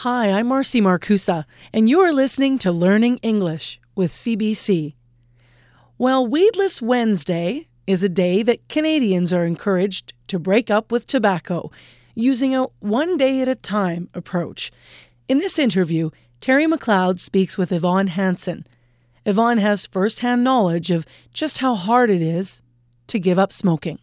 Hi, I'm Marcy Markusa, and you are listening to Learning English with CBC. Well, Weedless Wednesday is a day that Canadians are encouraged to break up with tobacco using a one day at a time approach. In this interview, Terry McLeod speaks with Yvonne Hansen. Yvonne has first hand knowledge of just how hard it is to give up smoking.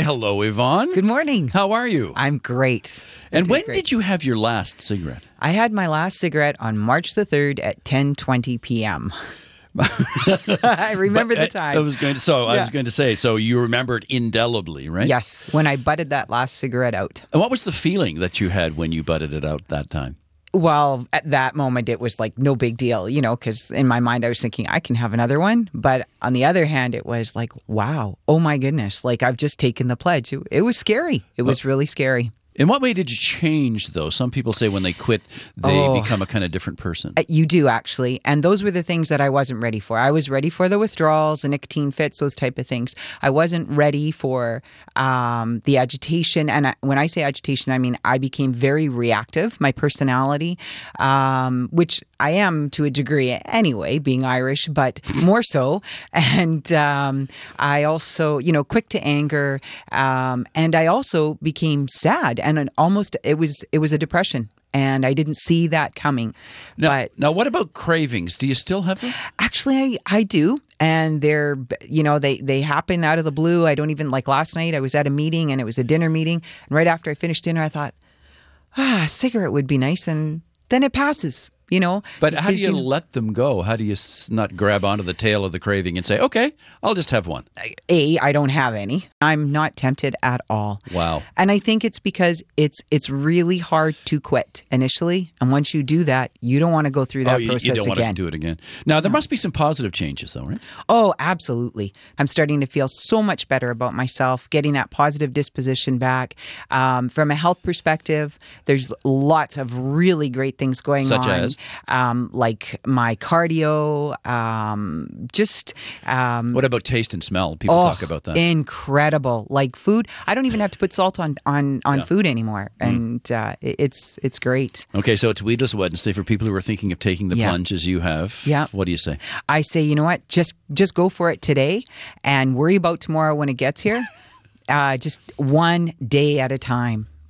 Hello, Yvonne. Good morning. How are you? I'm great. and when great. did you have your last cigarette? I had my last cigarette on March the 3rd at 10:20 p.m. I remember But, the uh, time. I was going to. So I was going to say. So you remember it indelibly, right? yes, when I butted that last cigarette out. And what was the feeling that you had when you butted it out that time? Well, at that moment, it was like no big deal, you know, because in my mind, I was thinking I can have another one. But on the other hand, it was like, wow, oh my goodness, like I've just taken the pledge. It, it was scary. It was really scary. In what way did you change, though? Some people say when they quit, they Oh. become a kind of different person. Uh, You do actually, and those were the things that I wasn't ready for. I was ready for the withdrawals, the nicotine fits, those type of things. I wasn't ready for um, the agitation, and I, when I say agitation, I mean I became very reactive. My personality, um, which I am to a degree anyway, being Irish, but more so, and um, I also, you know, quick to anger, um, and I also became sad, and an almost it was it was a depression. And I didn't see that coming. Now, but now, what about cravings? Do you still have them? Actually, I, I do. And they're, you know, they, they happen out of the blue. I don't even, like last night, I was at a meeting and it was a dinner meeting. And right after I finished dinner, I thought, ah, a cigarette would be nice. And then it passes, you know. But how do Because, you let them go? How do you not grab onto the tail of the craving and say, "Okay, I'll just have one"? A, I don't have any. I'm not tempted at all. Wow. And I think it's because it's it's really hard to quit initially. And once you do that, you don't want to go through that oh, you, process you don't want to do it again. Now, there must be some positive changes, though, right? Oh, absolutely. I'm starting to feel so much better about myself, getting that positive disposition back. Um, from a health perspective, there's lots of really great things going Such on. as? Um, like my cardio, um, just. Um, What about taste and smell? People oh, talk about that. Incredible. Like food. I don't even have to put salt on, on, on food anymore. Mm. And uh, it- it's, it's great. Okay, so it's Weedless Wednesday for people who are thinking of taking the Yeah. plunge as you have. Yeah. What do you say? I say, you know what? Just just go for it today, and worry about tomorrow when it gets here. uh, just one day at a time.